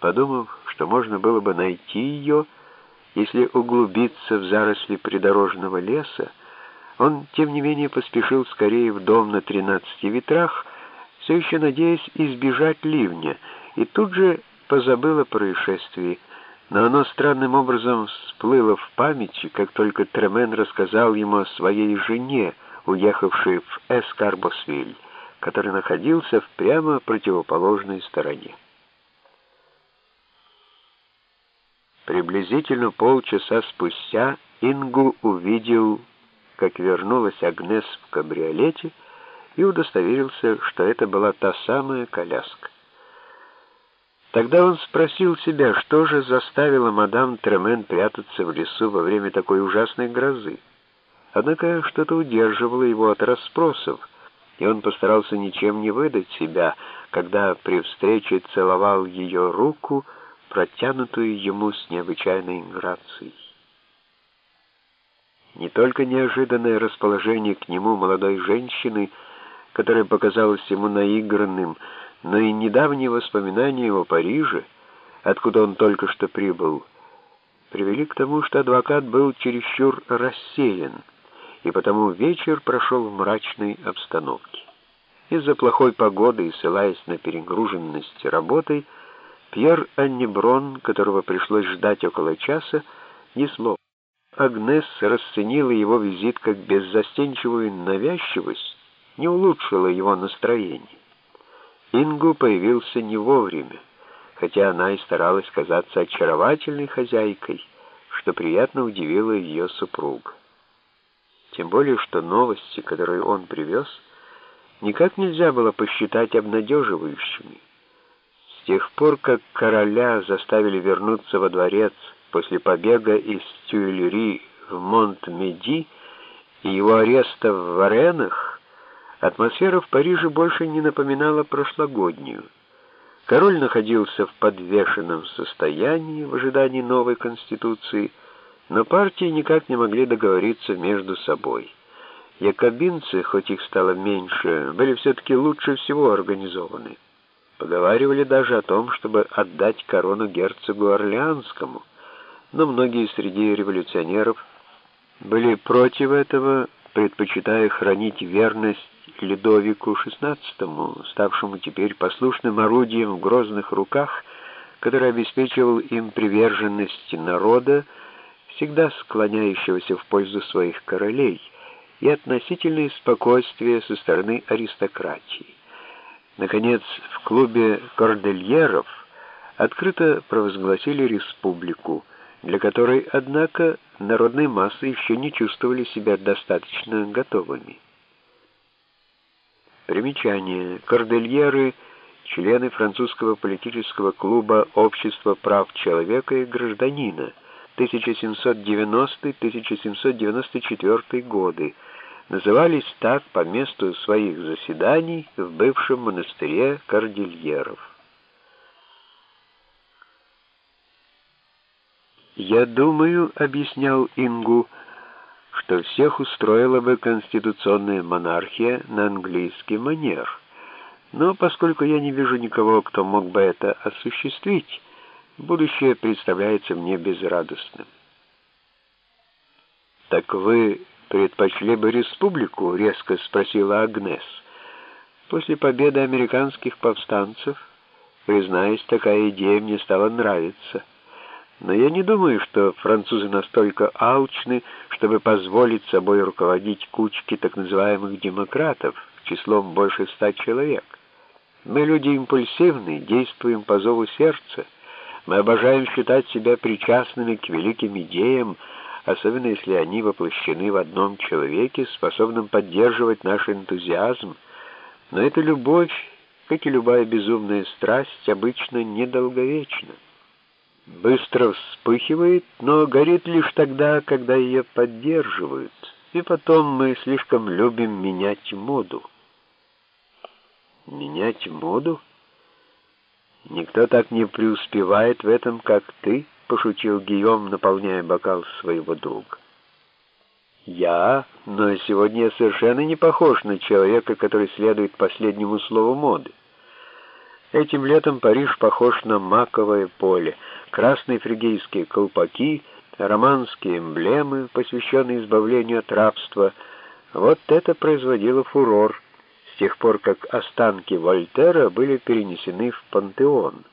подумав, что можно было бы найти ее, если углубиться в заросли придорожного леса, он, тем не менее, поспешил скорее в дом на тринадцати ветрах, все еще надеясь избежать ливня, и тут же позабыл о происшествии, но оно странным образом всплыло в памяти, как только Тремен рассказал ему о своей жене, уехавшей в Эскарбосвиль, который находился в прямо противоположной стороне. Приблизительно полчаса спустя Ингу увидел, как вернулась Агнес в кабриолете, и удостоверился, что это была та самая коляска. Тогда он спросил себя, что же заставило мадам Тремен прятаться в лесу во время такой ужасной грозы. Однако что-то удерживало его от расспросов, и он постарался ничем не выдать себя, когда при встрече целовал ее руку, протянутую ему с необычайной грацией. Не только неожиданное расположение к нему молодой женщины, которое показалось ему наигранным, но и недавние воспоминания о Париже, откуда он только что прибыл, привели к тому, что адвокат был чересчур рассеян, и потому вечер прошел в мрачной обстановке. Из-за плохой погоды и ссылаясь на перегруженность работой, Пьер Аннеброн, которого пришлось ждать около часа, не смог. Агнес расценила его визит как беззастенчивую навязчивость, не улучшила его настроение. Ингу появился не вовремя, хотя она и старалась казаться очаровательной хозяйкой, что приятно удивило ее супруга. Тем более, что новости, которые он привез, никак нельзя было посчитать обнадеживающими. С тех пор, как короля заставили вернуться во дворец после побега из Тюильри в Монмеди и его ареста в Варенах, Атмосфера в Париже больше не напоминала прошлогоднюю. Король находился в подвешенном состоянии в ожидании новой конституции, но партии никак не могли договориться между собой. Якобинцы, хоть их стало меньше, были все-таки лучше всего организованы. Поговаривали даже о том, чтобы отдать корону герцогу Орлеанскому, но многие среди революционеров были против этого, предпочитая хранить верность Людовику XVI, ставшему теперь послушным орудием в грозных руках, который обеспечивал им приверженность народа, всегда склоняющегося в пользу своих королей, и относительное спокойствие со стороны аристократии. Наконец, в клубе кордельеров открыто провозгласили республику, для которой, однако, народные массы еще не чувствовали себя достаточно готовыми. Примечание. Кордельеры – члены французского политического клуба Общества прав человека и гражданина 1790-1794 годы. Назывались так по месту своих заседаний в бывшем монастыре Кордильеров. «Я думаю», — объяснял Ингу, — что всех устроила бы конституционная монархия на английский манер. Но поскольку я не вижу никого, кто мог бы это осуществить, будущее представляется мне безрадостным. «Так вы предпочли бы республику?» — резко спросила Агнес. «После победы американских повстанцев, признаюсь, такая идея мне стала нравиться». Но я не думаю, что французы настолько алчны, чтобы позволить собой руководить кучки так называемых демократов числом больше ста человек. Мы люди импульсивные, действуем по зову сердца. Мы обожаем считать себя причастными к великим идеям, особенно если они воплощены в одном человеке, способном поддерживать наш энтузиазм. Но эта любовь, как и любая безумная страсть, обычно недолговечна быстро вспыхивает, но горит лишь тогда, когда ее поддерживают, и потом мы слишком любим менять моду. Менять моду? Никто так не преуспевает в этом, как ты, пошутил Гийом, наполняя бокал своего друга. Я, но сегодня я совершенно не похож на человека, который следует последнему слову моды. Этим летом Париж похож на маковое поле. Красные фригийские колпаки, романские эмблемы, посвященные избавлению от рабства. Вот это производило фурор с тех пор, как останки Вольтера были перенесены в пантеон.